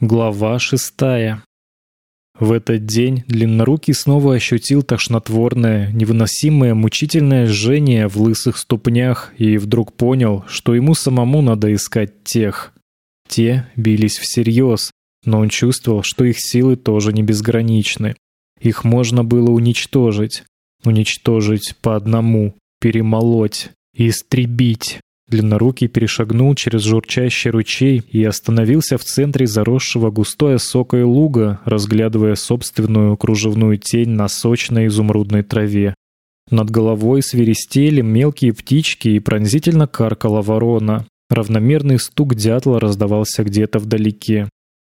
Глава шестая. В этот день Длиннорукий снова ощутил тошнотворное, невыносимое, мучительное жжение в лысых ступнях и вдруг понял, что ему самому надо искать тех. Те бились всерьез, но он чувствовал, что их силы тоже не безграничны. Их можно было уничтожить. Уничтожить по одному, перемолоть, истребить. Длиннорукий перешагнул через журчащий ручей и остановился в центре заросшего густой осокой луга, разглядывая собственную кружевную тень на сочной изумрудной траве. Над головой свиристели мелкие птички и пронзительно каркала ворона. Равномерный стук дятла раздавался где-то вдалеке.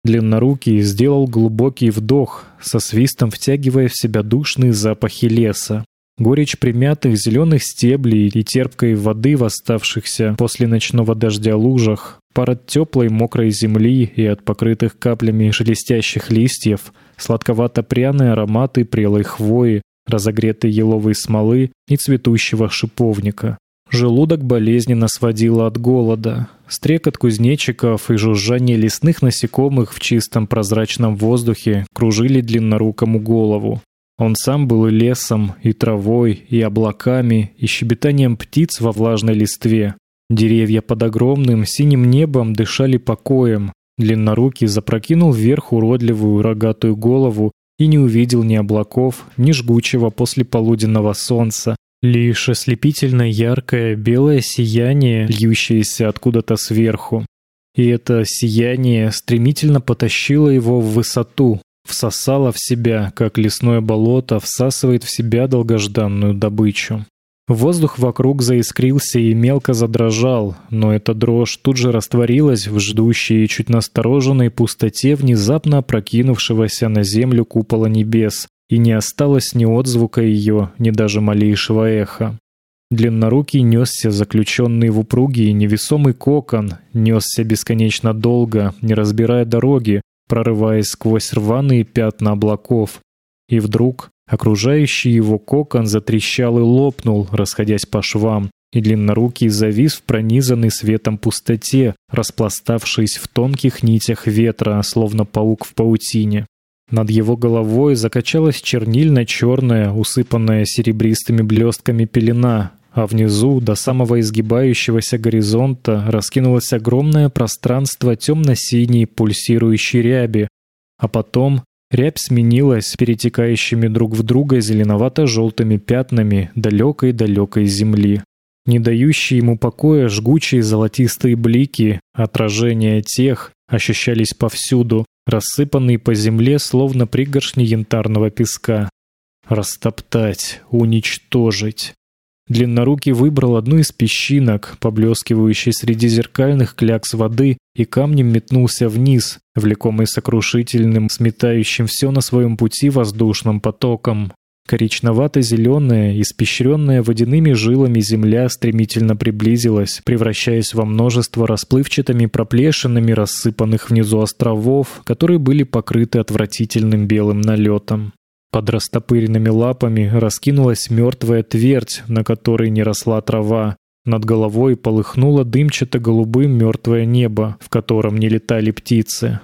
Длиннорукий сделал глубокий вдох, со свистом втягивая в себя душные запахи леса. Горечь примятых зеленых стеблей и терпкой воды в оставшихся после ночного дождя лужах, пар от теплой мокрой земли и от покрытых каплями шелестящих листьев, сладковато-пряные ароматы прелой хвои, разогретой еловой смолы и цветущего шиповника. Желудок болезненно сводило от голода. Стрекот кузнечиков и жужжание лесных насекомых в чистом прозрачном воздухе кружили длиннорукому голову. Он сам был и лесом, и травой, и облаками, и щебетанием птиц во влажной листве. Деревья под огромным синим небом дышали покоем. Длиннорукий запрокинул вверх уродливую рогатую голову и не увидел ни облаков, ни жгучего послеполуденного солнца, лишь ослепительно яркое белое сияние, льющееся откуда-то сверху. И это сияние стремительно потащило его в высоту, всосала в себя, как лесное болото всасывает в себя долгожданную добычу. Воздух вокруг заискрился и мелко задрожал, но эта дрожь тут же растворилась в ждущей и чуть настороженной пустоте внезапно опрокинувшегося на землю купола небес, и не осталось ни отзвука ее, ни даже малейшего эха. Длиннорукий несся заключенный в упругий невесомый кокон, несся бесконечно долго, не разбирая дороги, прорываясь сквозь рваные пятна облаков. И вдруг окружающий его кокон затрещал и лопнул, расходясь по швам, и длиннорукий завис в пронизанной светом пустоте, распластавшись в тонких нитях ветра, словно паук в паутине. Над его головой закачалась чернильно-черная, усыпанная серебристыми блестками пелена, а внизу, до самого изгибающегося горизонта, раскинулось огромное пространство темно-синей пульсирующей ряби, а потом рябь сменилась перетекающими друг в друга зеленовато-желтыми пятнами далекой-далекой земли. Не дающие ему покоя жгучие золотистые блики, отражения тех, ощущались повсюду, рассыпанные по земле, словно пригоршни янтарного песка. Растоптать, уничтожить. Длиннорукий выбрал одну из песчинок, поблескивающей среди зеркальных клякс воды, и камнем метнулся вниз, влекомый сокрушительным, сметающим все на своем пути воздушным потоком. Коричневато-зеленая, испещренная водяными жилами земля стремительно приблизилась, превращаясь во множество расплывчатыми проплешинами рассыпанных внизу островов, которые были покрыты отвратительным белым налетом. Под растопыренными лапами раскинулась мертвая твердь, на которой не росла трава. Над головой полыхнуло дымчато-голубым мертвое небо, в котором не летали птицы.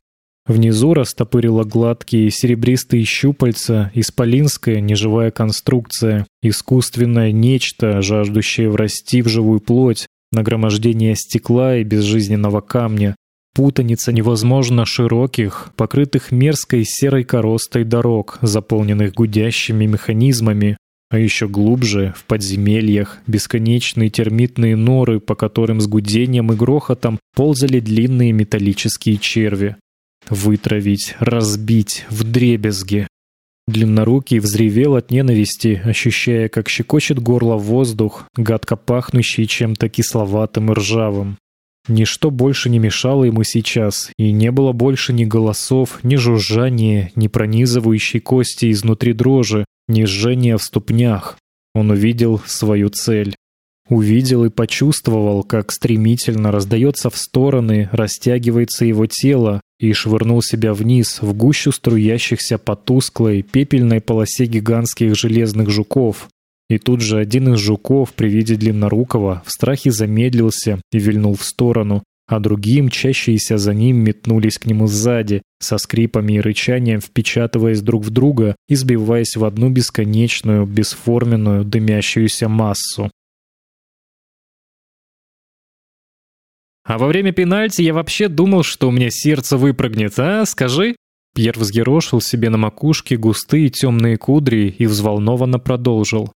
Внизу растопырила гладкие серебристые щупальца, исполинская неживая конструкция, искусственное нечто, жаждущее врасти в живую плоть, нагромождение стекла и безжизненного камня, Путаница невозможно широких, покрытых мерзкой серой коростой дорог, заполненных гудящими механизмами, а еще глубже, в подземельях, бесконечные термитные норы, по которым с гудением и грохотом ползали длинные металлические черви. Вытравить, разбить, вдребезги. Длиннорукий взревел от ненависти, ощущая, как щекочет горло воздух, гадко пахнущий чем-то кисловатым и ржавым. Ничто больше не мешало ему сейчас, и не было больше ни голосов, ни жужжания, ни пронизывающей кости изнутри дрожи, ни жжения в ступнях. Он увидел свою цель. Увидел и почувствовал, как стремительно раздается в стороны, растягивается его тело, и швырнул себя вниз, в гущу струящихся по тусклой, пепельной полосе гигантских железных жуков, и тут же один из жуков при виде длиннорукого в страхе замедлился и вильнул в сторону, а другие, мчащиеся за ним, метнулись к нему сзади, со скрипами и рычанием впечатываясь друг в друга и сбиваясь в одну бесконечную, бесформенную, дымящуюся массу. «А во время пенальти я вообще думал, что у меня сердце выпрыгнет, а? Скажи?» Пьер взъерошил себе на макушке густые темные кудри и взволнованно продолжил.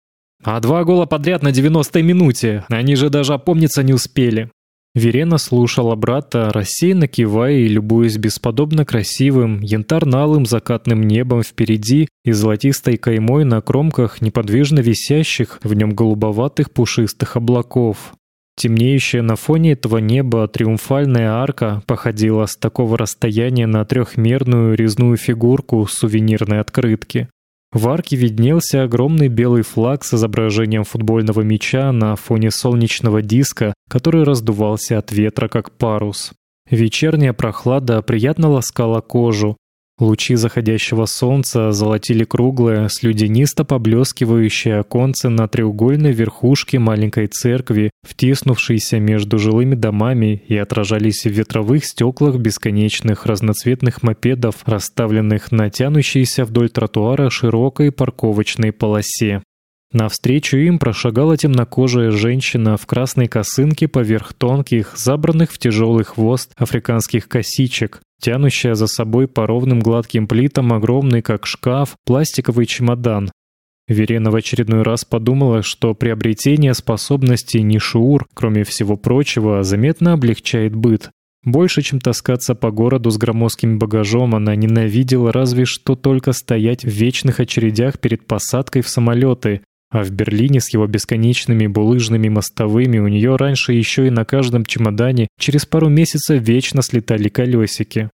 «А два гола подряд на 90-й минуте! Они же даже опомниться не успели!» Верена слушала брата, рассеянно кивая и любуясь бесподобно красивым, янтарно-алым закатным небом впереди и золотистой каймой на кромках неподвижно висящих в нем голубоватых пушистых облаков. Темнеющая на фоне этого неба триумфальная арка походила с такого расстояния на трехмерную резную фигурку сувенирной открытки. В арке виднелся огромный белый флаг с изображением футбольного мяча на фоне солнечного диска, который раздувался от ветра как парус. Вечерняя прохлада приятно ласкала кожу, Лучи заходящего солнца золотили круглое, слюдянисто поблескивающее оконце на треугольной верхушке маленькой церкви, втиснувшейся между жилыми домами, и отражались в ветровых стеклах бесконечных разноцветных мопедов, расставленных на тянущейся вдоль тротуара широкой парковочной полосе. Навстречу им прошагала темнокожая женщина в красной косынке поверх тонких, забранных в тяжелый хвост африканских косичек, тянущая за собой по ровным гладким плитам огромный, как шкаф, пластиковый чемодан. Верена в очередной раз подумала, что приобретение способностей Нишуур, кроме всего прочего, заметно облегчает быт. Больше, чем таскаться по городу с громоздким багажом, она ненавидела разве что только стоять в вечных очередях перед посадкой в самолеты, а в Берлине с его бесконечными булыжными мостовыми у нее раньше еще и на каждом чемодане через пару месяцев вечно слетали колесики.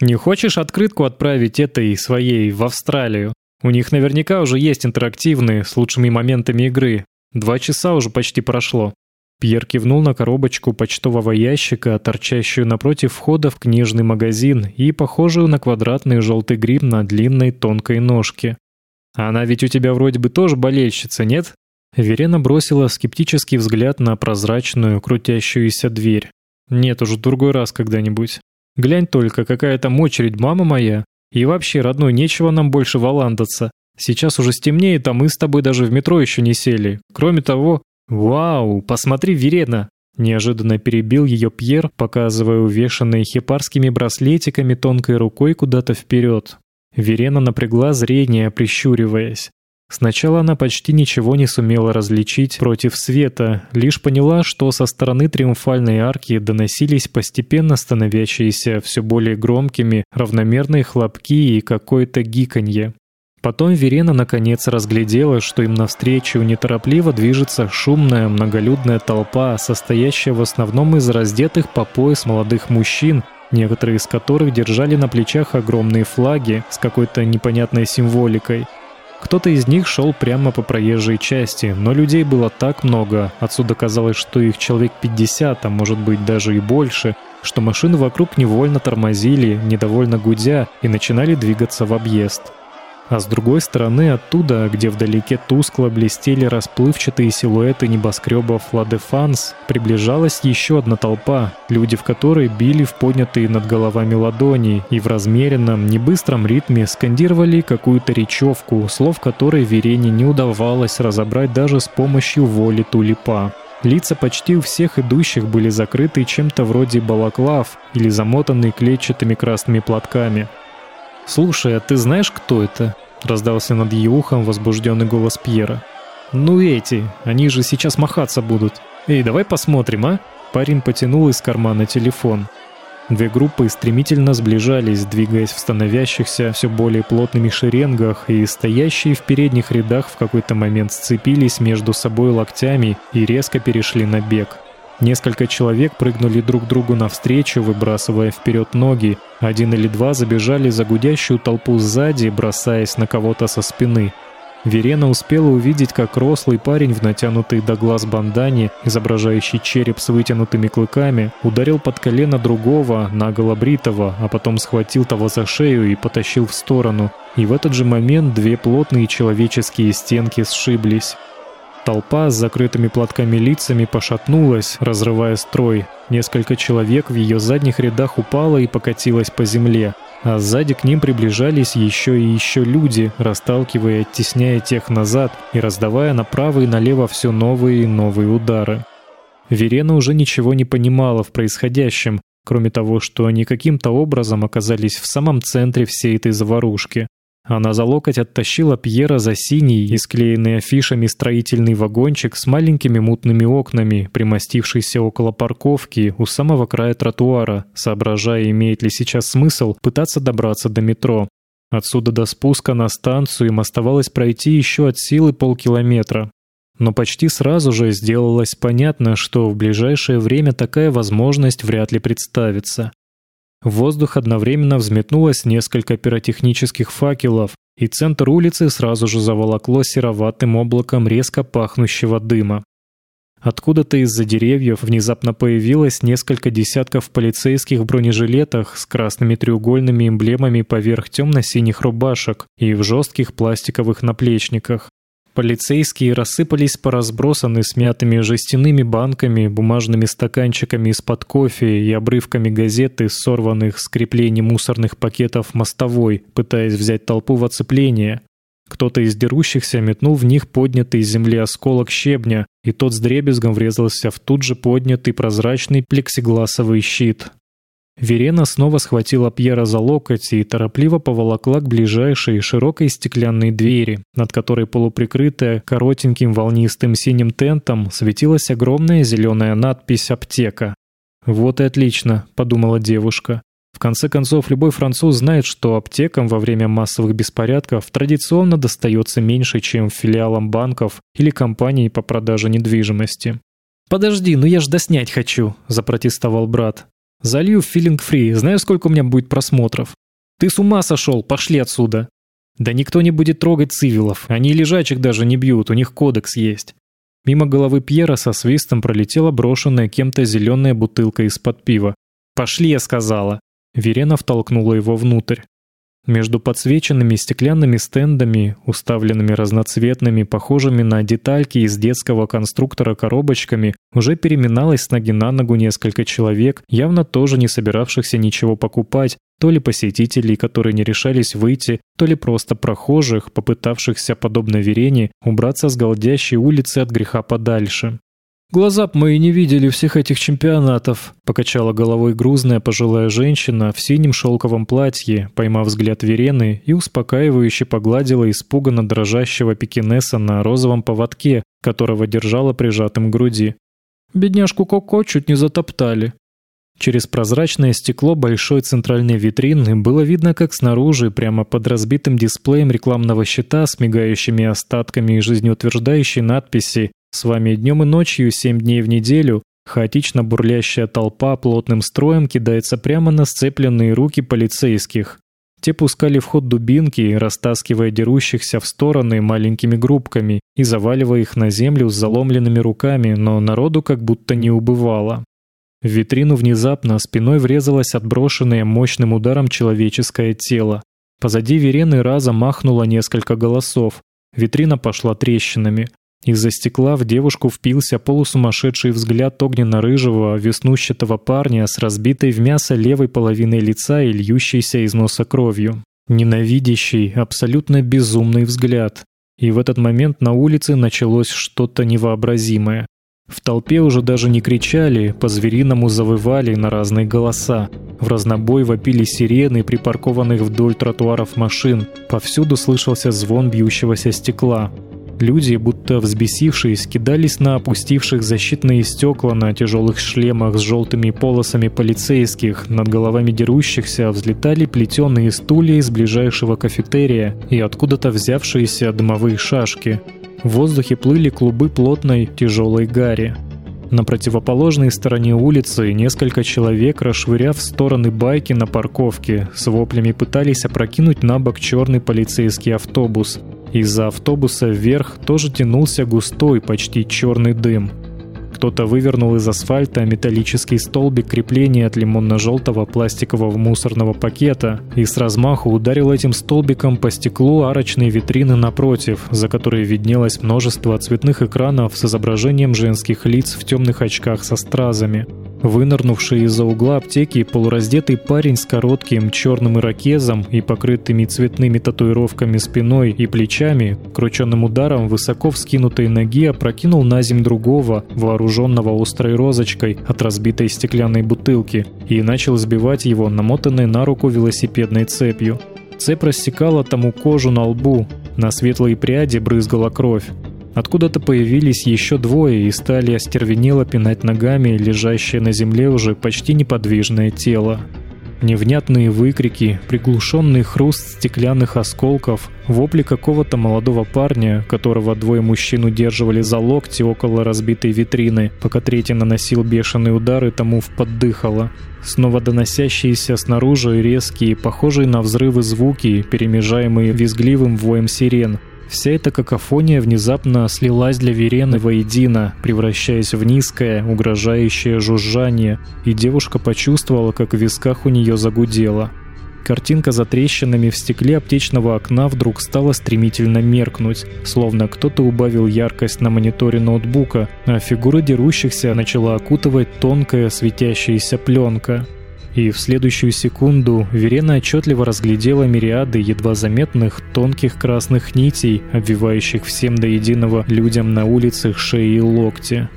Не хочешь открытку отправить этой своей в Австралию? У них наверняка уже есть интерактивные с лучшими моментами игры. Два часа уже почти прошло. Пьер кивнул на коробочку почтового ящика, торчащую напротив входа в книжный магазин и похожую на квадратный желтый гриб на длинной тонкой ножке. Она ведь у тебя вроде бы тоже болельщица, нет? Верена бросила скептический взгляд на прозрачную, крутящуюся дверь. Нет, уже другой раз когда-нибудь. Глянь только, какая там очередь, мама моя. И вообще, родной, нечего нам больше валандаться. Сейчас уже стемнеет, а мы с тобой даже в метро еще не сели. Кроме того, вау, посмотри, Верена. Неожиданно перебил ее Пьер, показывая увешанные хипарскими браслетиками тонкой рукой куда-то вперед. Верена напрягла зрение, прищуриваясь. Сначала она почти ничего не сумела различить против света, лишь поняла, что со стороны триумфальной арки доносились постепенно становящиеся все более громкими равномерные хлопки и какое-то гиканье. Потом Верена наконец разглядела, что им навстречу неторопливо движется шумная многолюдная толпа, состоящая в основном из раздетых по пояс молодых мужчин, некоторые из которых держали на плечах огромные флаги с какой-то непонятной символикой. Кто-то из них шел прямо по проезжей части, но людей было так много, отсюда казалось, что их человек 50, а может быть даже и больше, что машины вокруг невольно тормозили, недовольно гудя, и начинали двигаться в объезд. А с другой стороны, оттуда, где вдалеке тускло блестели расплывчатые силуэты небоскребов Ла Дефанс, приближалась еще одна толпа, люди в которой били в поднятые над головами ладони и в размеренном, небыстром ритме скандировали какую-то речевку, слов которой Верене не удавалось разобрать даже с помощью воли тулипа. Лица почти у всех идущих были закрыты чем-то вроде балаклав или замотаны клетчатыми красными платками. «Слушай, а ты знаешь, кто это?» — раздался над ее ухом возбужденный голос Пьера. «Ну эти, они же сейчас махаться будут. Эй, давай посмотрим, а?» Парень потянул из кармана телефон. Две группы стремительно сближались, двигаясь в становящихся все более плотными шеренгах, и стоящие в передних рядах в какой-то момент сцепились между собой локтями и резко перешли на бег. Несколько человек прыгнули друг другу навстречу, выбрасывая вперед ноги. Один или два забежали за гудящую толпу сзади, бросаясь на кого-то со спины. Верена успела увидеть, как рослый парень в натянутой до глаз бандане, изображающий череп с вытянутыми клыками, ударил под колено другого, наголо бритого, а потом схватил того за шею и потащил в сторону. И в этот же момент две плотные человеческие стенки сшиблись. Толпа с закрытыми платками лицами пошатнулась, разрывая строй. Несколько человек в ее задних рядах упало и покатилось по земле. А сзади к ним приближались еще и еще люди, расталкивая и оттесняя тех назад и раздавая направо и налево все новые и новые удары. Верена уже ничего не понимала в происходящем, кроме того, что они каким-то образом оказались в самом центре всей этой заварушки. Она за локоть оттащила Пьера за синий, исклеенный афишами строительный вагончик с маленькими мутными окнами, примостившийся около парковки у самого края тротуара, соображая, имеет ли сейчас смысл пытаться добраться до метро. Отсюда до спуска на станцию им оставалось пройти еще от силы полкилометра. Но почти сразу же сделалось понятно, что в ближайшее время такая возможность вряд ли представится. В воздух одновременно взметнулось несколько пиротехнических факелов, и центр улицы сразу же заволокло сероватым облаком резко пахнущего дыма. Откуда-то из-за деревьев внезапно появилось несколько десятков полицейских в бронежилетах с красными треугольными эмблемами поверх темно-синих рубашек и в жестких пластиковых наплечниках. Полицейские рассыпались по разбросанным смятыми жестяными банками, бумажными стаканчиками из-под кофе и обрывками газеты, сорванных с креплений мусорных пакетов мостовой, пытаясь взять толпу в оцепление. Кто-то из дерущихся метнул в них поднятый с земли осколок щебня, и тот с дребезгом врезался в тут же поднятый прозрачный плексигласовый щит. Верена снова схватила Пьера за локоть и торопливо поволокла к ближайшей широкой стеклянной двери, над которой полуприкрытая коротеньким волнистым синим тентом светилась огромная зеленая надпись «Аптека». «Вот и отлично», — подумала девушка. В конце концов, любой француз знает, что аптекам во время массовых беспорядков традиционно достается меньше, чем филиалам банков или компаний по продаже недвижимости. «Подожди, ну я ж доснять хочу», — запротестовал брат. Залью филинг фри. Знаешь, сколько у меня будет просмотров? Ты с ума сошел, пошли отсюда. Да никто не будет трогать цивилов. Они лежачих даже не бьют, у них кодекс есть. Мимо головы Пьера со свистом пролетела брошенная кем-то зеленая бутылка из-под пива. «Пошли», я сказала. Верена втолкнула его внутрь. Между подсвеченными стеклянными стендами, уставленными разноцветными, похожими на детальки из детского конструктора коробочками, уже переминалось с ноги на ногу несколько человек, явно тоже не собиравшихся ничего покупать, то ли посетителей, которые не решались выйти, то ли просто прохожих, попытавшихся, подобно Верене, убраться с голдящей улицы от греха подальше. «Глаза б мои не видели всех этих чемпионатов», — покачала головой грузная пожилая женщина в синем шелковом платье, поймав взгляд Верены и успокаивающе погладила испуганно дрожащего пекинеса на розовом поводке, которого держала прижатым к груди. «Бедняжку Коко чуть не затоптали». Через прозрачное стекло большой центральной витрины было видно, как снаружи, прямо под разбитым дисплеем рекламного щита с мигающими остатками и жизнеутверждающей надписи с вами днем и ночью, семь дней в неделю, хаотично бурлящая толпа плотным строем кидается прямо на сцепленные руки полицейских. Те пускали в ход дубинки, растаскивая дерущихся в стороны маленькими группками и заваливая их на землю с заломленными руками, но народу как будто не убывало. В витрину внезапно спиной врезалось отброшенное мощным ударом человеческое тело. Позади Верены раза махнуло несколько голосов. Витрина пошла трещинами. Из-за стекла в девушку впился полусумасшедший взгляд огненно-рыжего, веснущатого парня с разбитой в мясо левой половиной лица и льющейся из носа кровью. Ненавидящий, абсолютно безумный взгляд. И в этот момент на улице началось что-то невообразимое. В толпе уже даже не кричали, по-звериному завывали на разные голоса. В разнобой вопили сирены припаркованных вдоль тротуаров машин. Повсюду слышался звон бьющегося стекла. Люди, будто взбесившись, кидались на опустивших защитные стекла на тяжелых шлемах с желтыми полосами полицейских, над головами дерущихся взлетали плетеные стулья из ближайшего кафетерия и откуда-то взявшиеся дымовые шашки. В воздухе плыли клубы плотной тяжелой гари. На противоположной стороне улицы несколько человек, расшвыряв в стороны байки на парковке, с воплями пытались опрокинуть на бок черный полицейский автобус – из-за автобуса вверх тоже тянулся густой, почти черный дым. Кто-то вывернул из асфальта металлический столбик крепления от лимонно-желтого пластикового мусорного пакета и с размаху ударил этим столбиком по стеклу арочной витрины напротив, за которой виднелось множество цветных экранов с изображением женских лиц в темных очках со стразами. Вынырнувший из-за угла аптеки полураздетый парень с коротким черным ирокезом и покрытыми цветными татуировками спиной и плечами, крученным ударом высоко вскинутой ноги опрокинул на земь другого, вооруженного острой розочкой от разбитой стеклянной бутылки, и начал сбивать его намотанной на руку велосипедной цепью. Цепь рассекала тому кожу на лбу, на светлые пряди брызгала кровь. Откуда-то появились еще двое и стали остервенело пинать ногами лежащее на земле уже почти неподвижное тело. Невнятные выкрики, приглушенный хруст стеклянных осколков, вопли какого-то молодого парня, которого двое мужчин удерживали за локти около разбитой витрины, пока третий наносил бешеные удары тому в поддыхало. Снова доносящиеся снаружи резкие, похожие на взрывы звуки, перемежаемые визгливым воем сирен, Вся эта какофония внезапно слилась для Верены воедино, превращаясь в низкое, угрожающее жужжание, и девушка почувствовала, как в висках у нее загудело. Картинка за трещинами в стекле аптечного окна вдруг стала стремительно меркнуть, словно кто-то убавил яркость на мониторе ноутбука, а фигуры дерущихся начала окутывать тонкая светящаяся пленка. И в следующую секунду Верена отчетливо разглядела мириады едва заметных тонких красных нитей, обвивающих всем до единого людям на улицах шеи и локти.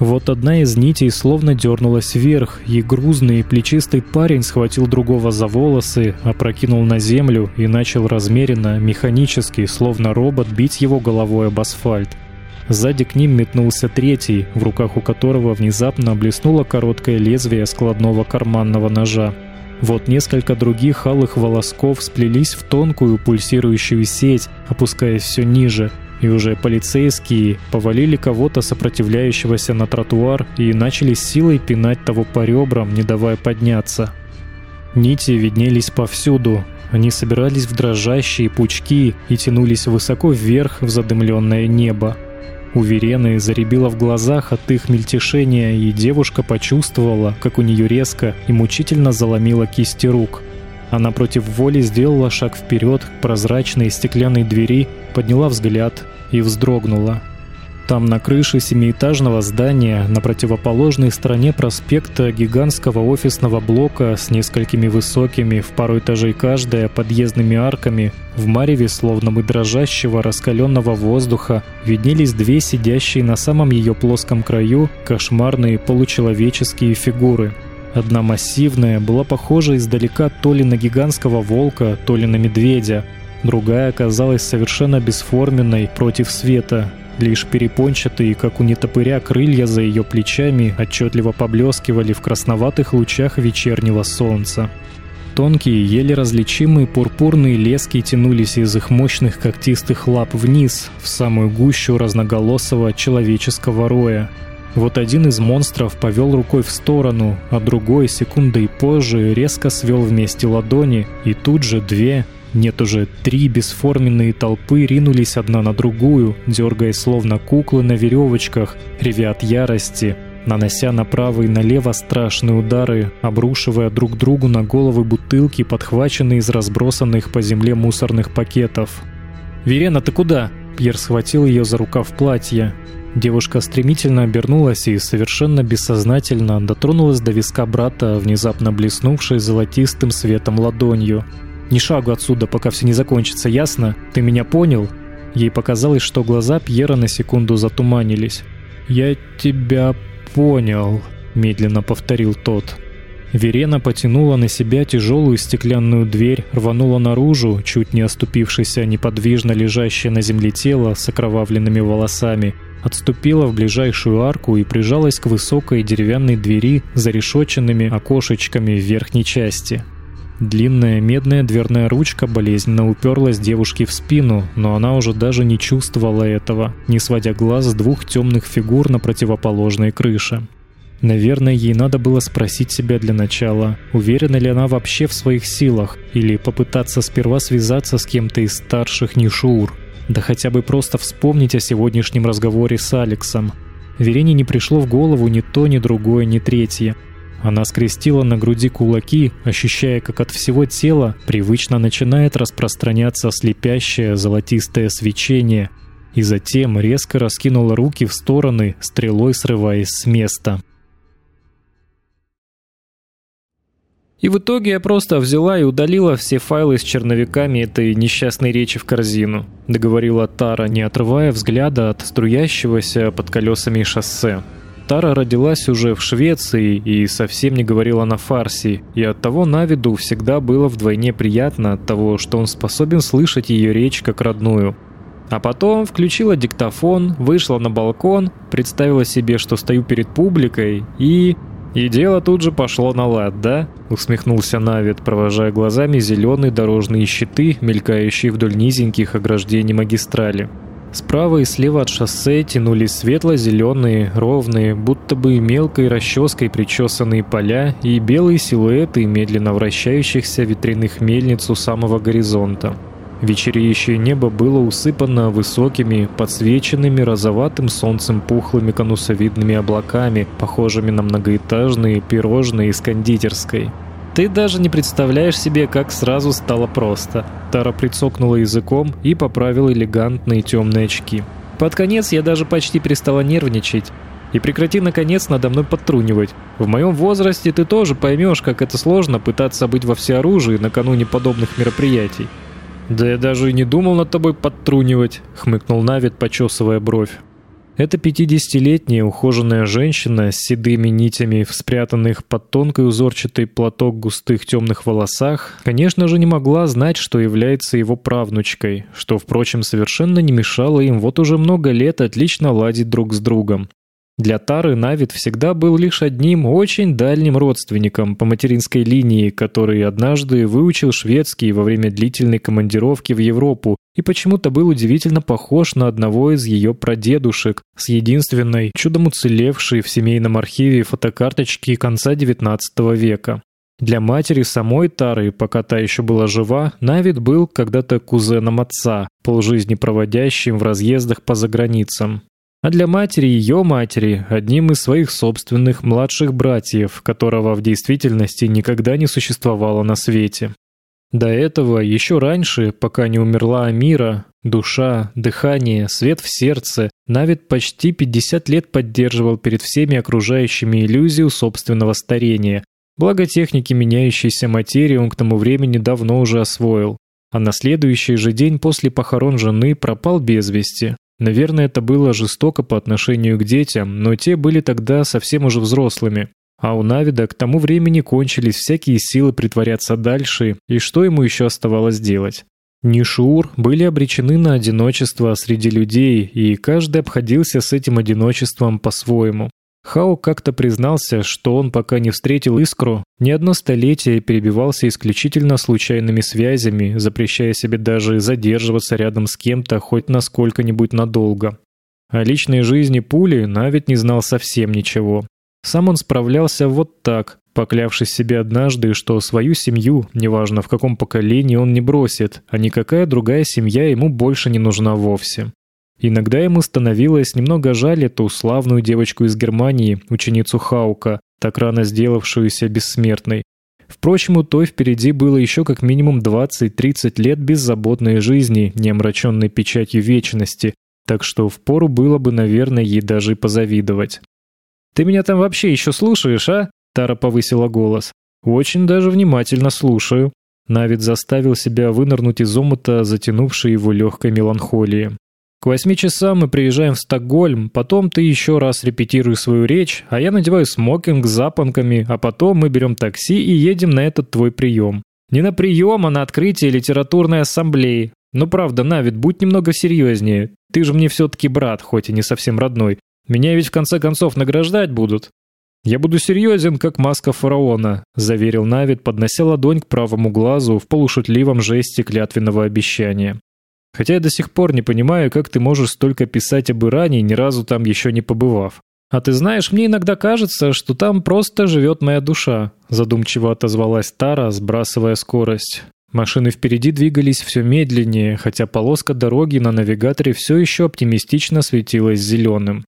Вот одна из нитей словно дернулась вверх, и грузный плечистый парень схватил другого за волосы, опрокинул на землю и начал размеренно, механически, словно робот, бить его головой об асфальт. Сзади к ним метнулся третий, в руках у которого внезапно блеснуло короткое лезвие складного карманного ножа. Вот несколько других алых волосков сплелись в тонкую пульсирующую сеть, опускаясь все ниже, и уже полицейские повалили кого-то сопротивляющегося на тротуар и начали силой пинать того по ребрам, не давая подняться. Нити виднелись повсюду, они собирались в дрожащие пучки и тянулись высоко вверх в задымленное небо. У Верены заребило в глазах от их мельтешения, и девушка почувствовала, как у нее резко и мучительно заломила кисти рук. Она против воли сделала шаг вперед к прозрачной стеклянной двери, подняла взгляд и вздрогнула. Там на крыше семиэтажного здания на противоположной стороне проспекта гигантского офисного блока с несколькими высокими в пару этажей каждая подъездными арками в мареве словно бы дрожащего раскаленного воздуха виднелись две сидящие на самом ее плоском краю кошмарные получеловеческие фигуры. Одна массивная была похожа издалека то ли на гигантского волка, то ли на медведя. Другая оказалась совершенно бесформенной против света, Лишь перепончатые, как у нетопыря, крылья за ее плечами отчетливо поблескивали в красноватых лучах вечернего солнца. Тонкие, еле различимые пурпурные лески тянулись из их мощных когтистых лап вниз, в самую гущу разноголосого человеческого роя. Вот один из монстров повел рукой в сторону, а другой секундой позже резко свел вместе ладони, и тут же две, нет уже, три бесформенные толпы ринулись одна на другую, дергаясь словно куклы на веревочках, ревя от ярости, нанося направо и налево страшные удары, обрушивая друг другу на головы бутылки, подхваченные из разбросанных по земле мусорных пакетов. «Верена, ты куда?» Пьер схватил ее за рукав платья. Девушка стремительно обернулась и совершенно бессознательно дотронулась до виска брата, внезапно блеснувшей золотистым светом ладонью. Ни шагу отсюда, пока все не закончится, ясно? Ты меня понял?» Ей показалось, что глаза Пьера на секунду затуманились. «Я тебя понял», — медленно повторил тот. Верена потянула на себя тяжелую стеклянную дверь, рванула наружу, чуть не оступившись неподвижно лежащее на земле тело с окровавленными волосами, отступила в ближайшую арку и прижалась к высокой деревянной двери с зарешоченными окошечками в верхней части. Длинная медная дверная ручка болезненно уперлась девушке в спину, но она уже даже не чувствовала этого, не сводя глаз с двух темных фигур на противоположной крыше. Наверное, ей надо было спросить себя для начала, уверена ли она вообще в своих силах, или попытаться сперва связаться с кем-то из старших Нишур, да хотя бы просто вспомнить о сегодняшнем разговоре с Алексом. Верене не пришло в голову ни то, ни другое, ни третье. Она скрестила на груди кулаки, ощущая, как от всего тела привычно начинает распространяться слепящее золотистое свечение, и затем резко раскинула руки в стороны, стрелой срываясь с места. И в итоге я просто взяла и удалила все файлы с черновиками этой несчастной речи в корзину, договорила Тара, не отрывая взгляда от струящегося под колесами шоссе. Тара родилась уже в Швеции и совсем не говорила на фарси, и оттого Навиду всегда было вдвойне приятно от того, что он способен слышать ее речь как родную. А потом включила диктофон, вышла на балкон, представила себе, что стою перед публикой и... «И дело тут же пошло на лад, да?» — усмехнулся Навид, провожая глазами зеленые дорожные щиты, мелькающие вдоль низеньких ограждений магистрали. Справа и слева от шоссе тянулись светло-зеленые, ровные, будто бы мелкой расческой причесанные поля и белые силуэты медленно вращающихся ветряных мельниц у самого горизонта. Вечереющее небо было усыпано высокими, подсвеченными розоватым солнцем пухлыми конусовидными облаками, похожими на многоэтажные пирожные из кондитерской. «Ты даже не представляешь себе, как сразу стало просто». Тара прицокнула языком и поправила элегантные темные очки. Под конец я даже почти перестала нервничать. И прекрати, наконец, надо мной подтрунивать. В моем возрасте ты тоже поймешь, как это сложно пытаться быть во всеоружии накануне подобных мероприятий. «Да я даже и не думал над тобой подтрунивать», — хмыкнул Навид, почесывая бровь. Эта пятидесятилетняя ухоженная женщина с седыми нитями в спрятанных под тонкой узорчатый платок густых темных волосах, конечно же, не могла знать, что является его правнучкой, что, впрочем, совершенно не мешало им вот уже много лет отлично ладить друг с другом. Для Тары Навид всегда был лишь одним очень дальним родственником по материнской линии, который однажды выучил шведский во время длительной командировки в Европу и почему-то был удивительно похож на одного из ее прадедушек с единственной, чудом уцелевшей в семейном архиве фотокарточки конца XIX века. Для матери самой Тары, пока та еще была жива, Навид был когда-то кузеном отца, полжизни проводящим в разъездах по заграницам а для матери ее матери одним из своих собственных младших братьев, которого в действительности никогда не существовало на свете. До этого, еще раньше, пока не умерла Амира, душа, дыхание, свет в сердце, Навид почти 50 лет поддерживал перед всеми окружающими иллюзию собственного старения. Благо техники меняющейся материи он к тому времени давно уже освоил. А на следующий же день после похорон жены пропал без вести. Наверное, это было жестоко по отношению к детям, но те были тогда совсем уже взрослыми. А у Навида к тому времени кончились всякие силы притворяться дальше, и что ему еще оставалось делать? Нишур были обречены на одиночество среди людей, и каждый обходился с этим одиночеством по-своему. Хао как-то признался, что он пока не встретил искру, ни одно столетие перебивался исключительно случайными связями, запрещая себе даже задерживаться рядом с кем-то хоть на сколько-нибудь надолго. О личной жизни Пули Навид не знал совсем ничего. Сам он справлялся вот так, поклявшись себе однажды, что свою семью, неважно в каком поколении, он не бросит, а никакая другая семья ему больше не нужна вовсе. Иногда ему становилось немного жаль эту славную девочку из Германии, ученицу Хаука, так рано сделавшуюся бессмертной. Впрочем, у той впереди было еще как минимум 20-30 лет беззаботной жизни, не омраченной печатью вечности, так что впору было бы, наверное, ей даже позавидовать. «Ты меня там вообще еще слушаешь, а?» Тара повысила голос. «Очень даже внимательно слушаю». Навид заставил себя вынырнуть из омута, затянувшей его легкой меланхолии. К восьми часам мы приезжаем в Стокгольм, потом ты еще раз репетируешь свою речь, а я надеваю смокинг с запонками, а потом мы берем такси и едем на этот твой прием. Не на прием, а на открытие литературной ассамблеи. Ну правда, Навид, будь немного серьезнее. Ты же мне все-таки брат, хоть и не совсем родной. Меня ведь в конце концов награждать будут. «Я буду серьезен, как маска фараона», — заверил Навид, поднося ладонь к правому глазу в полушутливом жесте клятвенного обещания. Хотя я до сих пор не понимаю, как ты можешь столько писать об Иране, ни разу там еще не побывав. А ты знаешь, мне иногда кажется, что там просто живет моя душа, задумчиво отозвалась Тара, сбрасывая скорость. Машины впереди двигались все медленнее, хотя полоска дороги на навигаторе все еще оптимистично светилась зеленым.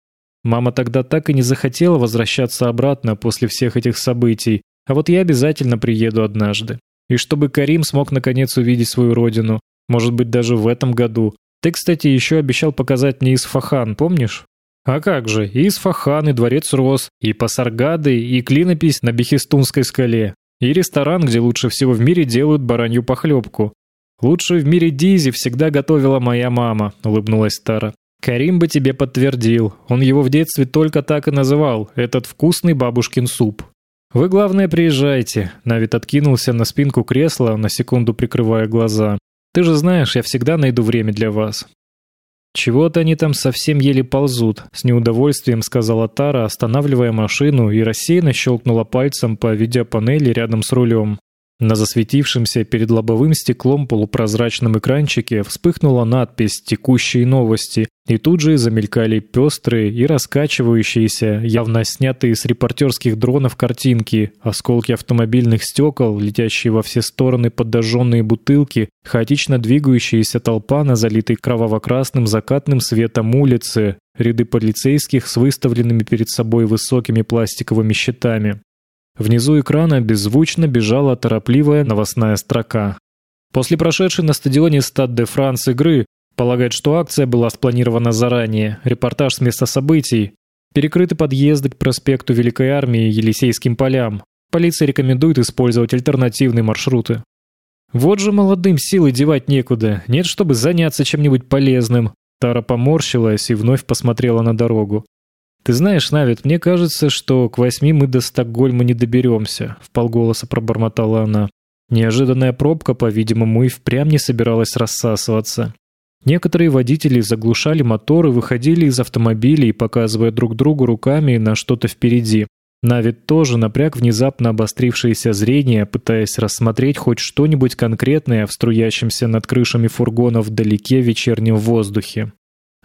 Мама тогда так и не захотела возвращаться обратно после всех этих событий, а вот я обязательно приеду однажды. И чтобы Карим смог наконец увидеть свою родину, может быть, даже в этом году. Ты, кстати, еще обещал показать мне Исфахан, помнишь? А как же, и Исфахан, и дворец Рос, и Пасаргады, и клинопись на Бехистунской скале, и ресторан, где лучше всего в мире делают баранью похлебку. Лучше в мире Дизи всегда готовила моя мама, улыбнулась Тара. Карим бы тебе подтвердил. Он его в детстве только так и называл, этот вкусный бабушкин суп. Вы, главное, приезжайте. Навид откинулся на спинку кресла, на секунду прикрывая глаза. Ты же знаешь, я всегда найду время для вас. «Чего-то они там совсем еле ползут», — с неудовольствием сказала Тара, останавливая машину и рассеянно щелкнула пальцем по видеопанели рядом с рулем. На засветившемся перед лобовым стеклом полупрозрачном экранчике вспыхнула надпись «Текущие новости», и тут же замелькали пестрые и раскачивающиеся, явно снятые с репортерских дронов картинки, осколки автомобильных стекол, летящие во все стороны подожженные бутылки, хаотично двигающаяся толпа на залитой кроваво-красным закатным светом улице, ряды полицейских с выставленными перед собой высокими пластиковыми щитами. Внизу экрана беззвучно бежала торопливая новостная строка. После прошедшей на стадионе Стад де Франс игры полагает, что акция была спланирована заранее, репортаж с места событий, перекрыты подъезды к проспекту Великой Армии и Елисейским полям. Полиция рекомендует использовать альтернативные маршруты. Вот же молодым силы девать некуда, нет, чтобы заняться чем-нибудь полезным. Тара поморщилась и вновь посмотрела на дорогу. «Ты знаешь, Навид, мне кажется, что к восьми мы до Стокгольма не доберемся», — вполголоса пробормотала она. Неожиданная пробка, по-видимому, и впрямь не собиралась рассасываться. Некоторые водители заглушали моторы, выходили из автомобилей, показывая друг другу руками на что-то впереди. Навид тоже напряг внезапно обострившееся зрение, пытаясь рассмотреть хоть что-нибудь конкретное в струящемся над крышами фургонов вдалеке вечернем воздухе.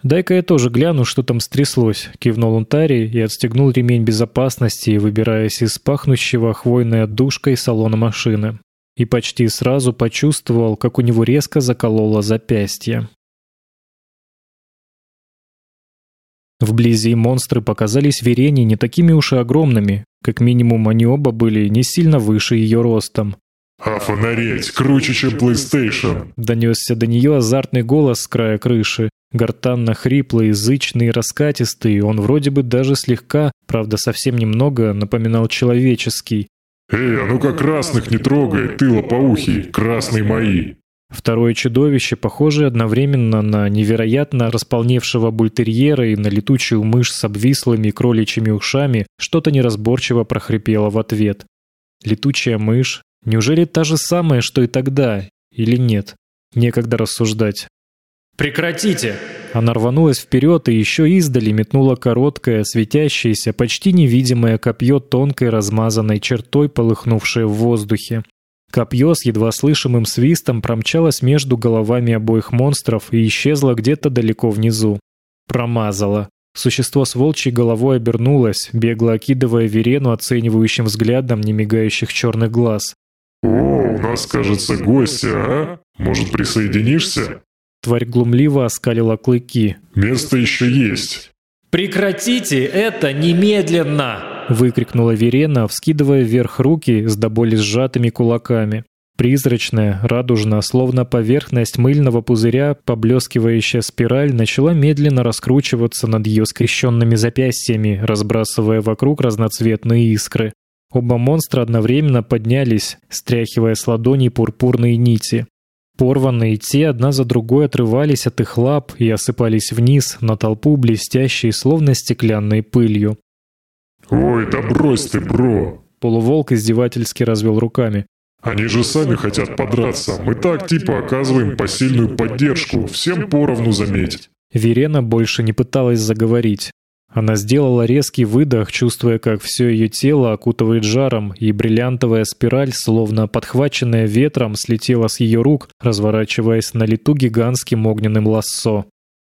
«Дай-ка я тоже гляну, что там стряслось», — кивнул он Тари и отстегнул ремень безопасности, выбираясь из пахнущего хвойной отдушкой салона машины. И почти сразу почувствовал, как у него резко закололо запястье. Вблизи монстры показались Верене не такими уж и огромными, как минимум они оба были не сильно выше ее ростом. «А фонарить круче, чем PlayStation!» Донесся до нее азартный голос с края крыши, Гортанно-хриплый, язычный и раскатистый, он вроде бы даже слегка, правда совсем немного, напоминал человеческий. «Эй, а ну-ка красных не трогай, ты лопоухий, красные мои!» Второе чудовище, похожее одновременно на невероятно располневшего бультерьера и на летучую мышь с обвислыми кроличьими ушами, что-то неразборчиво прохрипело в ответ. Летучая мышь? Неужели та же самая, что и тогда? Или нет? Некогда рассуждать. «Прекратите!» Она рванулась вперед и еще издали метнула короткое, светящееся, почти невидимое копье тонкой размазанной чертой, полыхнувшее в воздухе. Копье с едва слышимым свистом промчалось между головами обоих монстров и исчезло где-то далеко внизу. Промазало. Существо с волчьей головой обернулось, бегло окидывая Верену оценивающим взглядом немигающих черных глаз. «О, у нас, кажется, гости, а? Может, присоединишься?» Тварь глумливо оскалила клыки. «Место еще есть!» «Прекратите это немедленно!» выкрикнула Верена, вскидывая вверх руки с до боли сжатыми кулаками. Призрачная, радужная, словно поверхность мыльного пузыря, поблескивающая спираль начала медленно раскручиваться над ее скрещенными запястьями, разбрасывая вокруг разноцветные искры. Оба монстра одновременно поднялись, стряхивая с ладоней пурпурные нити. Порванные те одна за другой отрывались от их лап и осыпались вниз на толпу блестящей, словно стеклянной пылью. «Ой, да брось ты, бро!» Полуволк издевательски развел руками. «Они же сами хотят подраться. Мы так типа оказываем посильную поддержку. Всем поровну заметь». Верена больше не пыталась заговорить. Она сделала резкий выдох, чувствуя, как все ее тело окутывает жаром, и бриллиантовая спираль, словно подхваченная ветром, слетела с ее рук, разворачиваясь на лету гигантским огненным лассо.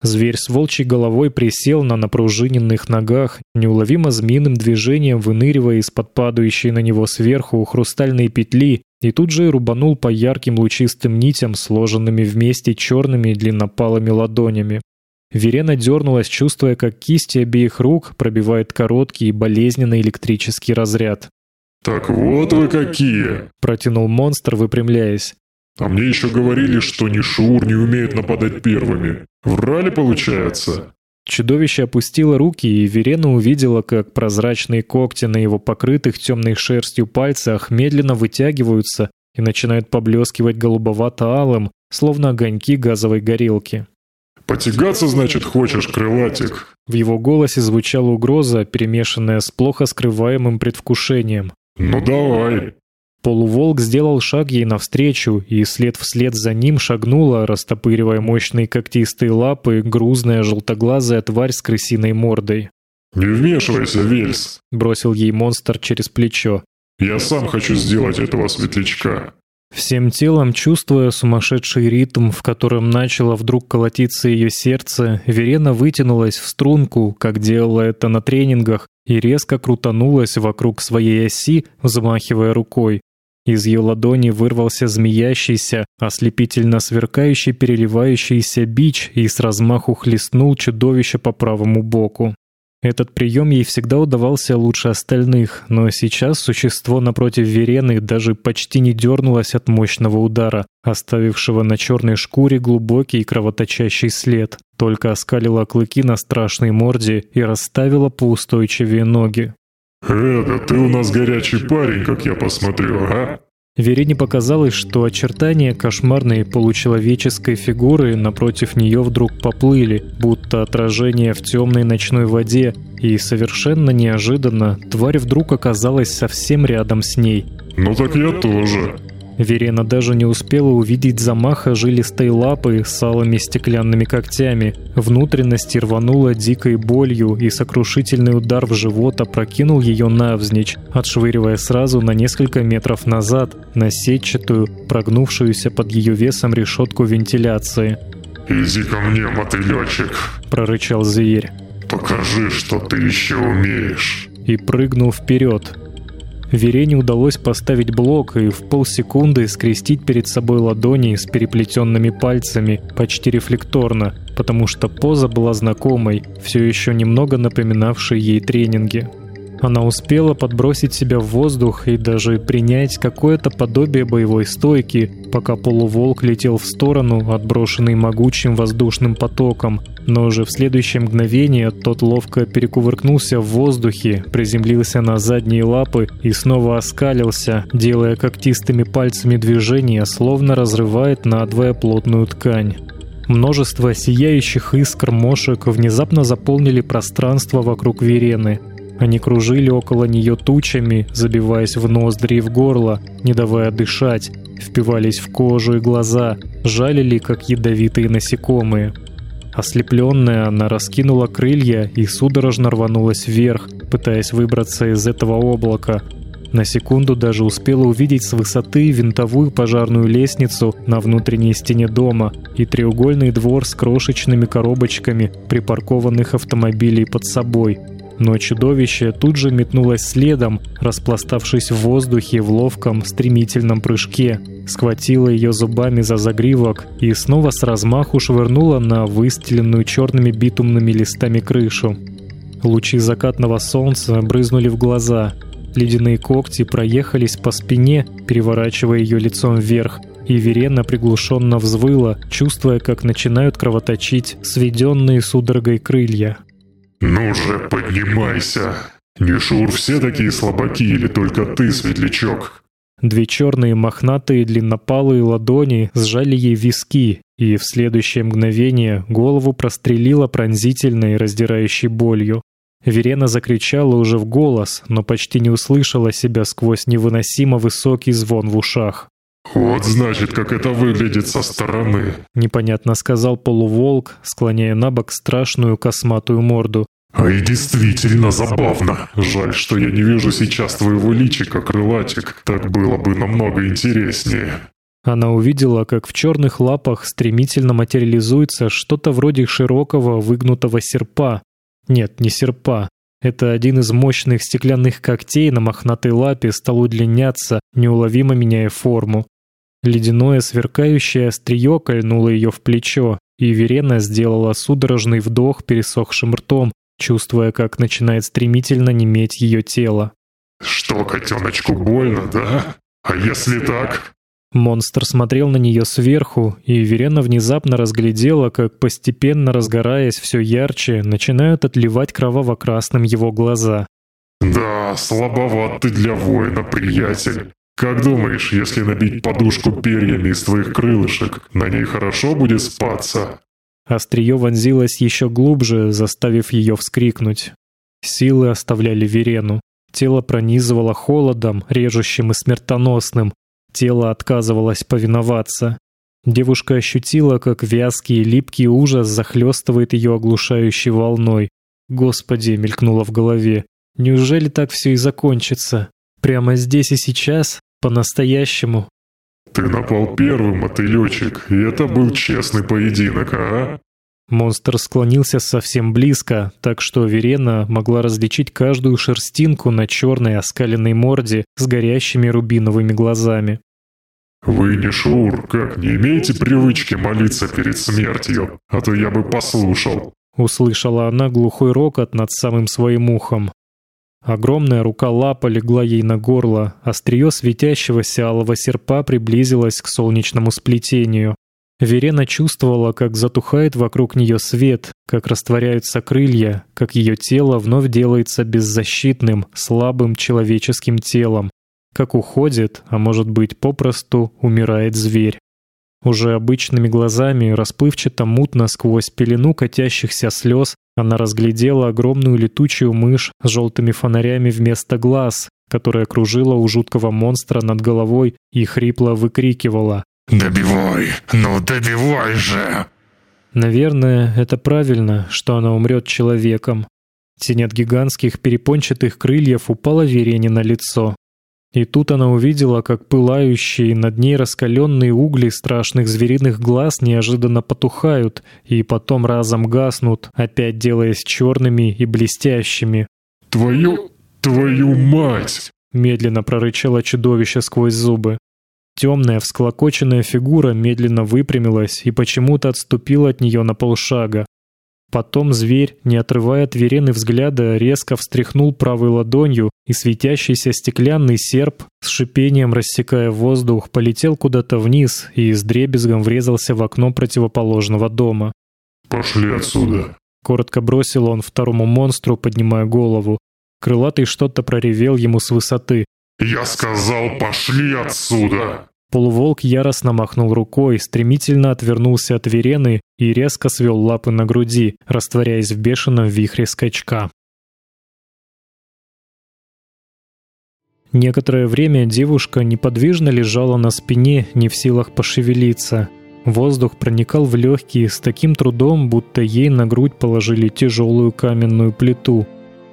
Зверь с волчьей головой присел на напружиненных ногах, неуловимо змеиным движением выныривая из-под падающей на него сверху хрустальной петли, и тут же рубанул по ярким лучистым нитям, сложенными вместе черными длиннопалыми ладонями. Верена дернулась, чувствуя, как кисти обеих рук пробивает короткий и болезненный электрический разряд. «Так вот вы какие!» – протянул монстр, выпрямляясь. «А мне еще говорили, что ни Шур не умеет нападать первыми. Врали, получается?» Чудовище опустило руки, и Верена увидела, как прозрачные когти на его покрытых темной шерстью пальцах медленно вытягиваются и начинают поблескивать голубовато-алым, словно огоньки газовой горелки. «Потягаться, значит, хочешь, крылатик?» В его голосе звучала угроза, перемешанная с плохо скрываемым предвкушением. «Ну давай!» Полуволк сделал шаг ей навстречу, и след вслед за ним шагнула, растопыривая мощные когтистые лапы, грузная желтоглазая тварь с крысиной мордой. «Не вмешивайся, Вельс!» — бросил ей монстр через плечо. «Я сам хочу сделать этого светлячка!» Всем телом, чувствуя сумасшедший ритм, в котором начало вдруг колотиться ее сердце, Верена вытянулась в струнку, как делала это на тренингах, и резко крутанулась вокруг своей оси, взмахивая рукой. Из ее ладони вырвался змеящийся, ослепительно сверкающий переливающийся бич и с размаху хлестнул чудовище по правому боку. Этот прием ей всегда удавался лучше остальных, но сейчас существо напротив Верены даже почти не дернулось от мощного удара, оставившего на черной шкуре глубокий кровоточащий след, только оскалило клыки на страшной морде и расставило поустойчивее ноги. «Это ты у нас горячий парень, как я посмотрю, а?» Верине показалось, что очертания кошмарной получеловеческой фигуры напротив нее вдруг поплыли, будто отражение в темной ночной воде, и совершенно неожиданно тварь вдруг оказалась совсем рядом с ней. «Ну так я тоже», Верена даже не успела увидеть замаха жилистой лапы с алыми стеклянными когтями. Внутренность рванула дикой болью, и сокрушительный удар в живот опрокинул ее навзничь, отшвыривая сразу на несколько метров назад, на сетчатую, прогнувшуюся под ее весом решетку вентиляции. «Иди ко мне, мотылечек!» – прорычал зверь. «Покажи, что ты еще умеешь!» И прыгнул вперед. Верене удалось поставить блок и в полсекунды скрестить перед собой ладони с переплетенными пальцами, почти рефлекторно, потому что поза была знакомой, все еще немного напоминавшей ей тренинги. Она успела подбросить себя в воздух и даже принять какое-то подобие боевой стойки, пока полуволк летел в сторону, отброшенный могучим воздушным потоком. Но уже в следующее мгновение тот ловко перекувыркнулся в воздухе, приземлился на задние лапы и снова оскалился, делая когтистыми пальцами движения, словно разрывает надвое плотную ткань. Множество сияющих искр мошек внезапно заполнили пространство вокруг Верены. Они кружили около нее тучами, забиваясь в ноздри и в горло, не давая дышать, впивались в кожу и глаза, жалили, как ядовитые насекомые. Ослепленная, она раскинула крылья и судорожно рванулась вверх, пытаясь выбраться из этого облака. На секунду даже успела увидеть с высоты винтовую пожарную лестницу на внутренней стене дома и треугольный двор с крошечными коробочками припаркованных автомобилей под собой – но чудовище тут же метнулось следом, распластавшись в воздухе в ловком, стремительном прыжке, схватило ее зубами за загривок и снова с размаху швырнуло на выстеленную черными битумными листами крышу. Лучи закатного солнца брызнули в глаза. Ледяные когти проехались по спине, переворачивая ее лицом вверх, и Верена приглушенно взвыла, чувствуя, как начинают кровоточить сведенные судорогой крылья. «Ну же, поднимайся! Не Шур все такие слабаки или только ты, светлячок?» Две черные мохнатые длиннопалые ладони сжали ей виски, и в следующее мгновение голову прострелило пронзительной, раздирающей болью. Верена закричала уже в голос, но почти не услышала себя сквозь невыносимо высокий звон в ушах. «Вот значит, как это выглядит со стороны», — непонятно сказал полуволк, склоняя на бок страшную косматую морду. «А и действительно забавно. Жаль, что я не вижу сейчас твоего личика, крылатик. Так было бы намного интереснее». Она увидела, как в черных лапах стремительно материализуется что-то вроде широкого выгнутого серпа. Нет, не серпа. Это один из мощных стеклянных когтей на мохнатой лапе стал удлиняться, неуловимо меняя форму. Ледяное сверкающее острие кольнуло ее в плечо, и Верена сделала судорожный вдох пересохшим ртом, чувствуя, как начинает стремительно неметь ее тело. «Что, котеночку больно, да? А если так?» Монстр смотрел на нее сверху, и Верена внезапно разглядела, как постепенно разгораясь все ярче, начинают отливать кроваво-красным его глаза. «Да, слабоват ты для воина, приятель. Как думаешь, если набить подушку перьями из твоих крылышек, на ней хорошо будет спаться?» Острие вонзилось еще глубже, заставив ее вскрикнуть. Силы оставляли Верену. Тело пронизывало холодом, режущим и смертоносным. Тело отказывалось повиноваться. Девушка ощутила, как вязкий и липкий ужас захлестывает ее оглушающей волной. «Господи!» — мелькнуло в голове. «Неужели так все и закончится? Прямо здесь и сейчас? По-настоящему?» «Ты напал первым, мотылечек, и это был честный поединок, а?» Монстр склонился совсем близко, так что Верена могла различить каждую шерстинку на черной оскаленной морде с горящими рубиновыми глазами. «Вы не Шур, как не имеете привычки молиться перед смертью, а то я бы послушал!» Услышала она глухой рокот над самым своим ухом. Огромная рука лапа легла ей на горло, острие светящегося алого серпа приблизилось к солнечному сплетению. Верена чувствовала, как затухает вокруг нее свет, как растворяются крылья, как ее тело вновь делается беззащитным, слабым человеческим телом, как уходит, а может быть попросту умирает зверь. Уже обычными глазами, расплывчато мутно сквозь пелену катящихся слез, она разглядела огромную летучую мышь с желтыми фонарями вместо глаз, которая кружила у жуткого монстра над головой и хрипло выкрикивала «Добивай! Ну добивай же!» Наверное, это правильно, что она умрет человеком. Тень от гигантских перепончатых крыльев упала Верене на лицо. И тут она увидела, как пылающие над ней раскаленные угли страшных звериных глаз неожиданно потухают и потом разом гаснут, опять делаясь черными и блестящими. «Твою... твою мать!» — медленно прорычало чудовище сквозь зубы. Темная всклокоченная фигура медленно выпрямилась и почему-то отступила от нее на полшага. Потом зверь, не отрывая от Верены взгляда, резко встряхнул правой ладонью, и светящийся стеклянный серп, с шипением рассекая воздух, полетел куда-то вниз и с дребезгом врезался в окно противоположного дома. «Пошли отсюда!» Коротко бросил он второму монстру, поднимая голову. Крылатый что-то проревел ему с высоты. «Я сказал, пошли отсюда!» Полуволк яростно махнул рукой, стремительно отвернулся от Верены и резко свел лапы на груди, растворяясь в бешеном вихре скачка. Некоторое время девушка неподвижно лежала на спине, не в силах пошевелиться. Воздух проникал в легкие с таким трудом, будто ей на грудь положили тяжелую каменную плиту.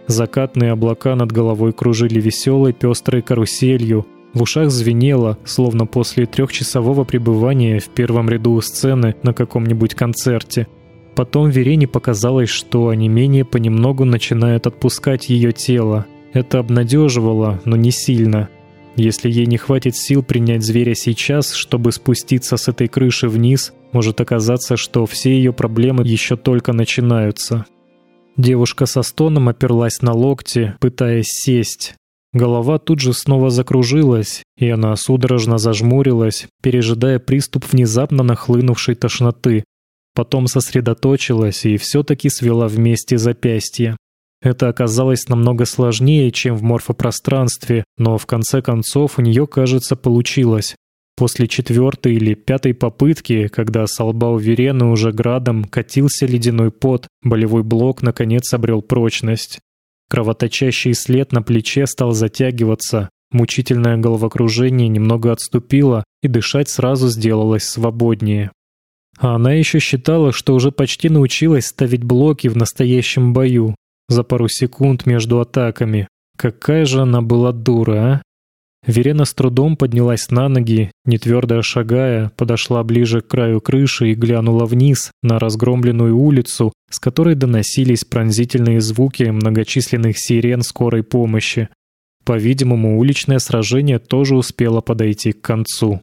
Закатные облака над головой кружили веселой пестрой каруселью, в ушах звенело, словно после трехчасового пребывания в первом ряду сцены на каком-нибудь концерте. Потом Верене показалось, что они менее понемногу начинают отпускать ее тело. Это обнадеживало, но не сильно. Если ей не хватит сил принять зверя сейчас, чтобы спуститься с этой крыши вниз, может оказаться, что все ее проблемы еще только начинаются. Девушка со стоном оперлась на локти, пытаясь сесть. Голова тут же снова закружилась, и она судорожно зажмурилась, пережидая приступ внезапно нахлынувшей тошноты. Потом сосредоточилась и все-таки свела вместе запястья. Это оказалось намного сложнее, чем в морфопространстве, но в конце концов у нее, кажется, получилось. После четвертой или пятой попытки, когда с лба у Верены уже градом катился ледяной пот, болевой блок наконец обрел прочность. Кровоточащий след на плече стал затягиваться, мучительное головокружение немного отступило, и дышать сразу сделалось свободнее. А она еще считала, что уже почти научилась ставить блоки в настоящем бою, за пару секунд между атаками. Какая же она была дура, а? Верена с трудом поднялась на ноги, не твердо шагая, подошла ближе к краю крыши и глянула вниз на разгромленную улицу, с которой доносились пронзительные звуки многочисленных сирен скорой помощи. По-видимому, уличное сражение тоже успело подойти к концу.